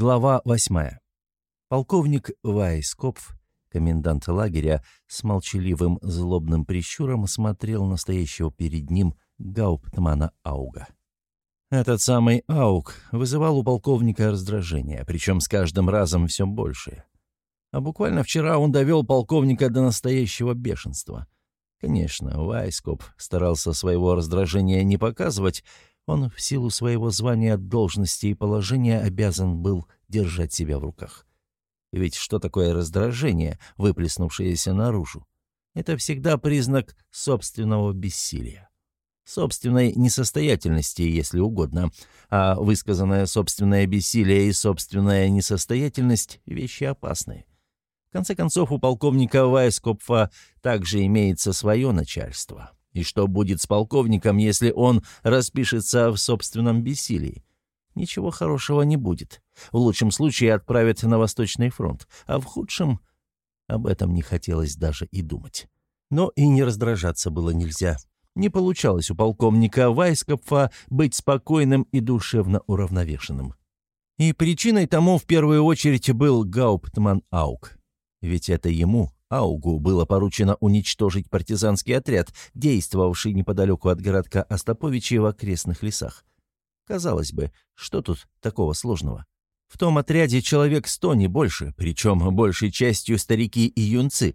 Глава восьмая. Полковник Вайскопф, комендант лагеря, с молчаливым злобным прищуром смотрел на стоящего перед ним гауптмана Ауга. Этот самый Ауг вызывал у полковника раздражение, причем с каждым разом все большее. А буквально вчера он довел полковника до настоящего бешенства. Конечно, Вайскоп старался своего раздражения не показывать, он в силу своего звания, должности и положения обязан был держать себя в руках. Ведь что такое раздражение, выплеснувшееся наружу? Это всегда признак собственного бессилия. Собственной несостоятельности, если угодно. А высказанное собственное бессилие и собственная несостоятельность – вещи опасные. В конце концов, у полковника Вайскопфа также имеется свое начальство. И что будет с полковником, если он распишется в собственном бессилии? Ничего хорошего не будет. В лучшем случае отправят на Восточный фронт, а в худшем... Об этом не хотелось даже и думать. Но и не раздражаться было нельзя. Не получалось у полковника Вайскопфа быть спокойным и душевно уравновешенным. И причиной тому в первую очередь был Гауптман Аук. Ведь это ему, Аугу было поручено уничтожить партизанский отряд, действовавший неподалеку от городка Остаповичи в окрестных лесах. Казалось бы, что тут такого сложного? В том отряде человек сто, не больше, причем большей частью старики и юнцы.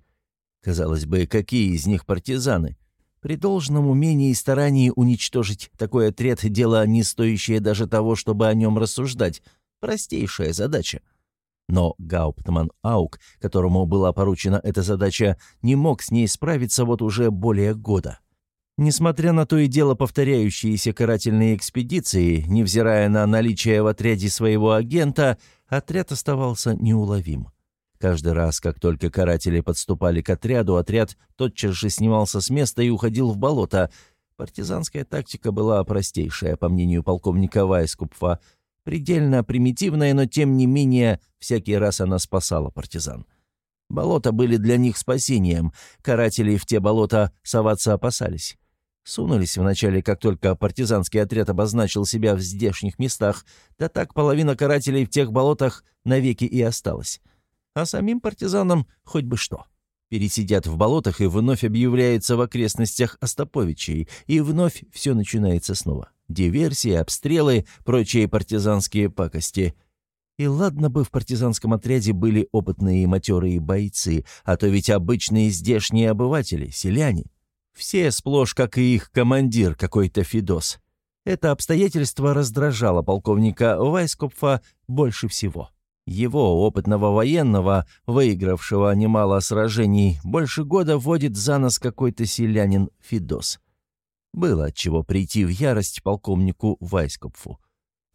Казалось бы, какие из них партизаны? При должном умении и старании уничтожить такой отряд – дело не стоящее даже того, чтобы о нем рассуждать. Простейшая задача – но Гауптман Аук, которому была поручена эта задача, не мог с ней справиться вот уже более года. Несмотря на то и дело повторяющиеся карательные экспедиции, невзирая на наличие в отряде своего агента, отряд оставался неуловим. Каждый раз, как только каратели подступали к отряду, отряд тотчас же снимался с места и уходил в болото. Партизанская тактика была простейшая, по мнению полковника Вайскупфа – Предельно примитивная, но тем не менее всякий раз она спасала партизан. Болота были для них спасением, каратели в те болота соваться опасались. Сунулись вначале, как только партизанский отряд обозначил себя в здешних местах, да так половина карателей в тех болотах навеки и осталась. А самим партизанам хоть бы что. Пересидят в болотах и вновь объявляются в окрестностях Остаповичей, и вновь все начинается снова диверсии, обстрелы, прочие партизанские пакости. И ладно бы в партизанском отряде были опытные и бойцы, а то ведь обычные здешние обыватели, селяне. Все сплошь, как и их командир, какой-то Фидос. Это обстоятельство раздражало полковника Вайскопфа больше всего. Его, опытного военного, выигравшего немало сражений, больше года водит за нос какой-то селянин Фидос. Было от чего прийти в ярость полковнику Вайскопфу.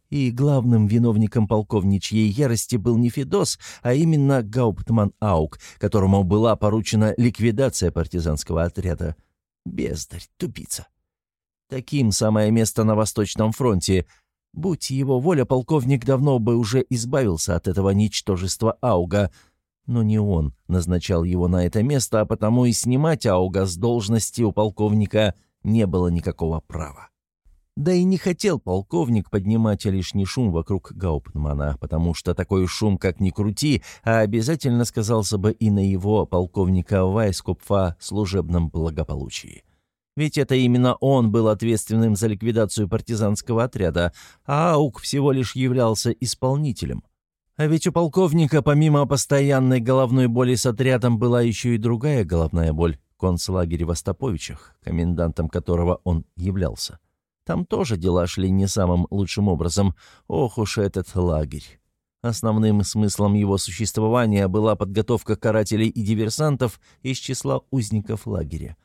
И главным виновником полковничьей ярости был не Федос, а именно Гауптман Аук, которому была поручена ликвидация партизанского отряда. Бездарь, тупица. Таким самое место на Восточном фронте. Будь его воля, полковник давно бы уже избавился от этого ничтожества Ауга. Но не он назначал его на это место, а потому и снимать Ауга с должности у полковника – не было никакого права. Да и не хотел полковник поднимать лишний шум вокруг Гауптмана, потому что такой шум, как ни крути, а обязательно сказался бы и на его, полковника Вайскопфа, служебном благополучии. Ведь это именно он был ответственным за ликвидацию партизанского отряда, а Аук всего лишь являлся исполнителем. А ведь у полковника помимо постоянной головной боли с отрядом была еще и другая головная боль концлагере в Остаповичах, комендантом которого он являлся. Там тоже дела шли не самым лучшим образом. Ох уж этот лагерь. Основным смыслом его существования была подготовка карателей и диверсантов из числа узников лагеря.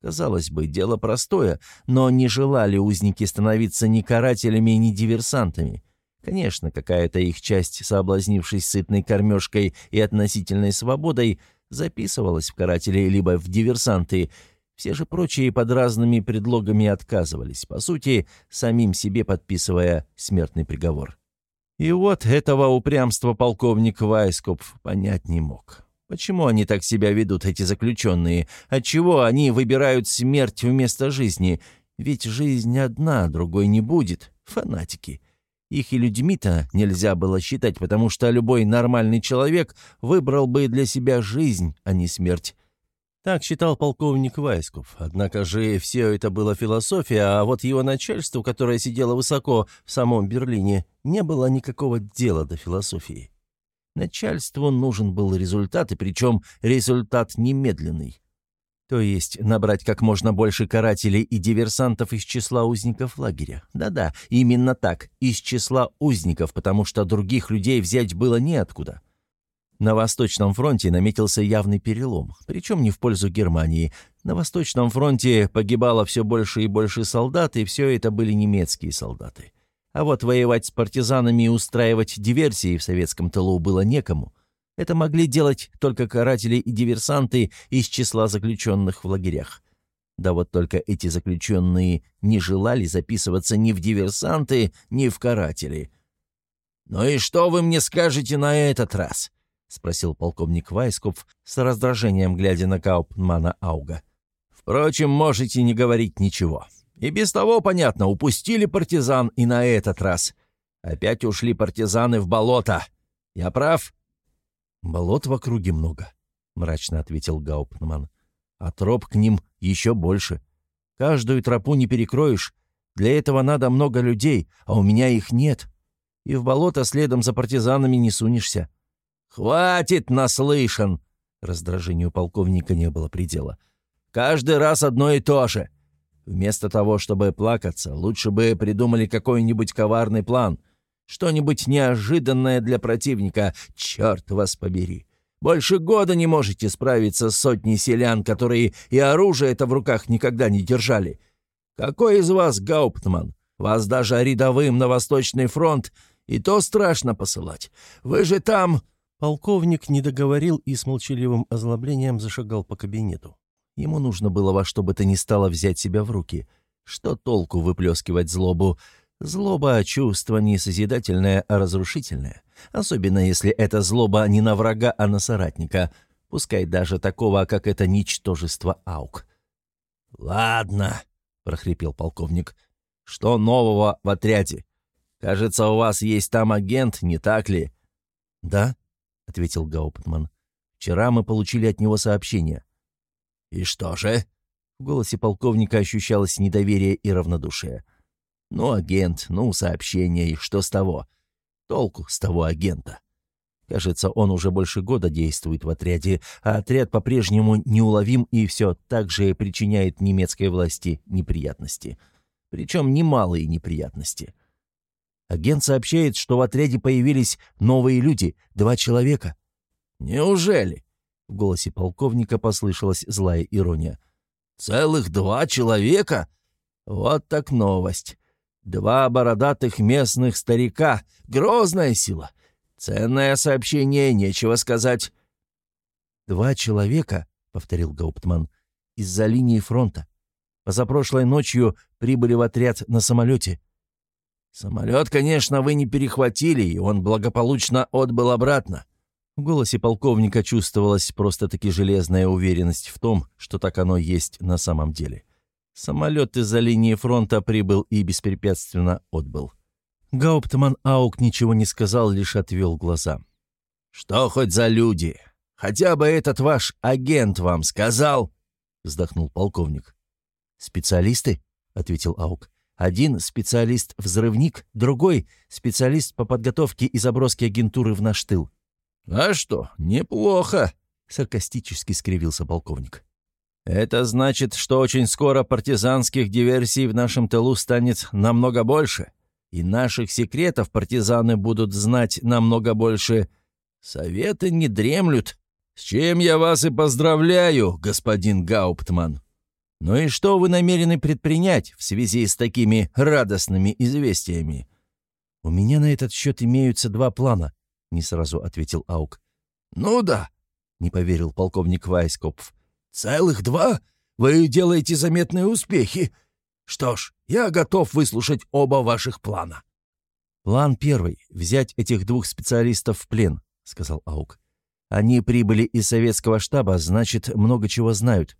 Казалось бы, дело простое, но не желали узники становиться ни карателями, ни диверсантами. Конечно, какая-то их часть, соблазнившись сытной кормежкой и относительной свободой, записывалась в каратели либо в диверсанты. Все же прочие под разными предлогами отказывались, по сути, самим себе подписывая смертный приговор. И вот этого упрямства полковник Вайскоп понять не мог. Почему они так себя ведут, эти заключенные? Отчего они выбирают смерть вместо жизни? Ведь жизнь одна, другой не будет. Фанатики. Их и людьми-то нельзя было считать, потому что любой нормальный человек выбрал бы для себя жизнь, а не смерть. Так считал полковник Вайсков. Однако же все это было философия, а вот его начальству, которое сидело высоко в самом Берлине, не было никакого дела до философии. Начальству нужен был результат, и причем результат немедленный. То есть набрать как можно больше карателей и диверсантов из числа узников лагеря. Да-да, именно так, из числа узников, потому что других людей взять было неоткуда. На Восточном фронте наметился явный перелом, причем не в пользу Германии. На Восточном фронте погибало все больше и больше солдат, и все это были немецкие солдаты. А вот воевать с партизанами и устраивать диверсии в советском тылу было некому. Это могли делать только каратели и диверсанты из числа заключенных в лагерях. Да вот только эти заключенные не желали записываться ни в диверсанты, ни в каратели. «Ну и что вы мне скажете на этот раз?» — спросил полковник Вайсков с раздражением, глядя на Кауптмана Ауга. «Впрочем, можете не говорить ничего. И без того, понятно, упустили партизан и на этот раз. Опять ушли партизаны в болото. Я прав?» «Болот в округе много», — мрачно ответил Гауптман. «А троп к ним еще больше. Каждую тропу не перекроешь. Для этого надо много людей, а у меня их нет. И в болото следом за партизанами не сунешься». «Хватит, наслышан!» Раздражению полковника не было предела. «Каждый раз одно и то же. Вместо того, чтобы плакаться, лучше бы придумали какой-нибудь коварный план. Что-нибудь неожиданное для противника, черт вас побери. Больше года не можете справиться с сотней селян, которые и оружие это в руках никогда не держали. Какой из вас гауптман? Вас даже рядовым на Восточный фронт и то страшно посылать. Вы же там...» Полковник не договорил и с молчаливым озлоблением зашагал по кабинету. Ему нужно было во что бы то ни стало взять себя в руки. Что толку выплескивать злобу? Злоба — чувство не созидательное, а разрушительное. Особенно если это злоба не на врага, а на соратника. Пускай даже такого, как это ничтожество Аук. «Ладно», — прохрипел полковник. «Что нового в отряде? Кажется, у вас есть там агент, не так ли?» «Да», — ответил Гауптман. «Вчера мы получили от него сообщение». «И что же?» В голосе полковника ощущалось недоверие и равнодушие. Ну, агент, ну, сообщение, и что с того? Толку с того агента. Кажется, он уже больше года действует в отряде, а отряд по-прежнему неуловим и все так же причиняет немецкой власти неприятности. Причем немалые неприятности. Агент сообщает, что в отряде появились новые люди, два человека. «Неужели?» — в голосе полковника послышалась злая ирония. «Целых два человека? Вот так новость. Два бородатых местных старика. Грозная сила. Ценное сообщение, нечего сказать. «Два человека», — повторил Гауптман, — «из-за линии фронта. Позапрошлой ночью прибыли в отряд на самолете». «Самолет, конечно, вы не перехватили, и он благополучно отбыл обратно». В голосе полковника чувствовалась просто-таки железная уверенность в том, что так оно есть на самом деле. Самолет из-за линии фронта прибыл и беспрепятственно отбыл. Гауптман Аук ничего не сказал, лишь отвел глаза. «Что хоть за люди? Хотя бы этот ваш агент вам сказал?» — вздохнул полковник. «Специалисты?» — ответил Аук. «Один специалист-взрывник, другой — специалист по подготовке и заброске агентуры в наш тыл». «А что, неплохо!» — саркастически скривился полковник. Это значит, что очень скоро партизанских диверсий в нашем тылу станет намного больше, и наших секретов партизаны будут знать намного больше. Советы не дремлют. С чем я вас и поздравляю, господин Гауптман. Ну и что вы намерены предпринять в связи с такими радостными известиями? У меня на этот счет имеются два плана, не сразу ответил Аук. Ну да, не поверил полковник Вайскопф. «Целых два? Вы делаете заметные успехи. Что ж, я готов выслушать оба ваших плана». «План первый — взять этих двух специалистов в плен», — сказал Аук. «Они прибыли из советского штаба, значит, много чего знают».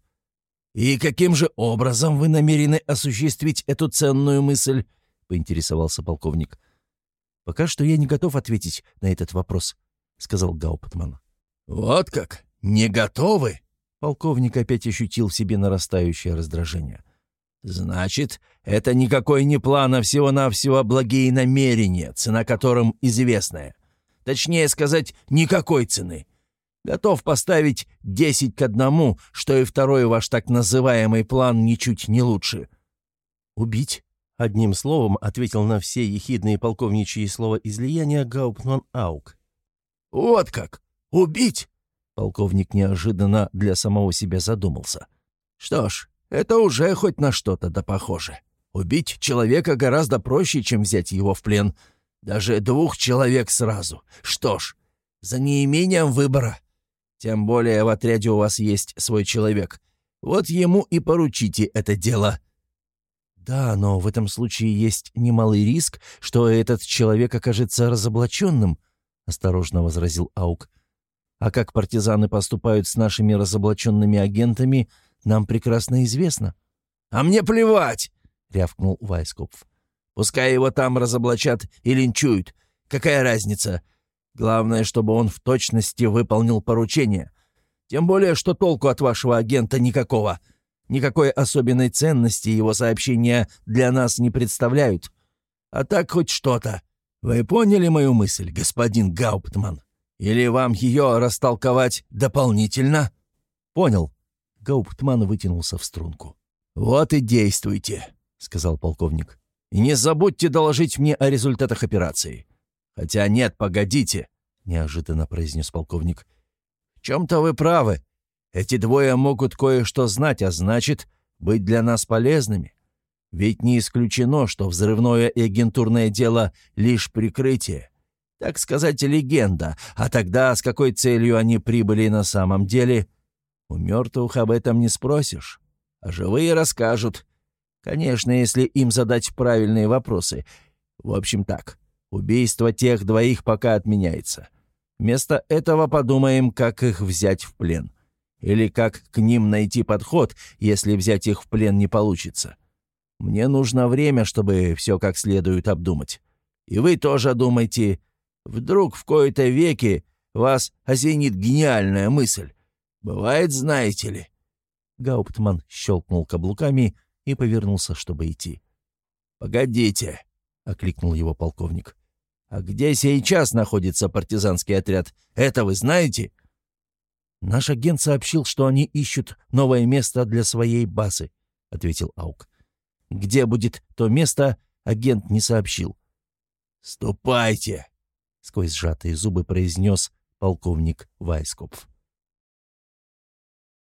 «И каким же образом вы намерены осуществить эту ценную мысль?» — поинтересовался полковник. «Пока что я не готов ответить на этот вопрос», — сказал Гауптман. «Вот как? Не готовы?» Полковник опять ощутил в себе нарастающее раздражение. «Значит, это никакой не план, а всего-навсего благие намерения, цена которым известная. Точнее сказать, никакой цены. Готов поставить десять к одному, что и второй ваш так называемый план ничуть не лучше». «Убить?» — одним словом ответил на все ехидные полковничьи слова излияния Гауптман Аук. «Вот как! Убить!» Полковник неожиданно для самого себя задумался. «Что ж, это уже хоть на что-то да похоже. Убить человека гораздо проще, чем взять его в плен. Даже двух человек сразу. Что ж, за неимением выбора. Тем более в отряде у вас есть свой человек. Вот ему и поручите это дело». «Да, но в этом случае есть немалый риск, что этот человек окажется разоблаченным», — осторожно возразил Аук. «А как партизаны поступают с нашими разоблаченными агентами, нам прекрасно известно». «А мне плевать!» — рявкнул Вайскопф. «Пускай его там разоблачат и линчуют. Какая разница? Главное, чтобы он в точности выполнил поручение. Тем более, что толку от вашего агента никакого. Никакой особенной ценности его сообщения для нас не представляют. А так хоть что-то. Вы поняли мою мысль, господин Гауптман? Или вам ее растолковать дополнительно?» «Понял», Гауптман вытянулся в струнку. «Вот и действуйте», — сказал полковник. «И не забудьте доложить мне о результатах операции. Хотя нет, погодите», — неожиданно произнес полковник. «В чем-то вы правы. Эти двое могут кое-что знать, а значит, быть для нас полезными. Ведь не исключено, что взрывное и агентурное дело — лишь прикрытие. Так сказать, легенда. А тогда с какой целью они прибыли на самом деле — у мертвых об этом не спросишь, а живые расскажут. Конечно, если им задать правильные вопросы. В общем так, убийство тех двоих пока отменяется. Вместо этого подумаем, как их взять в плен. Или как к ним найти подход, если взять их в плен не получится. Мне нужно время, чтобы все как следует обдумать. И вы тоже думайте. Вдруг в кои-то веки вас осенит гениальная мысль. Бывает, знаете ли». Гауптман щелкнул каблуками и повернулся, чтобы идти. «Погодите», — окликнул его полковник. «А где сейчас находится партизанский отряд? Это вы знаете?» «Наш агент сообщил, что они ищут новое место для своей базы», — ответил Аук. «Где будет то место, агент не сообщил». «Ступайте», — сквозь сжатые зубы произнес полковник Вайскопф.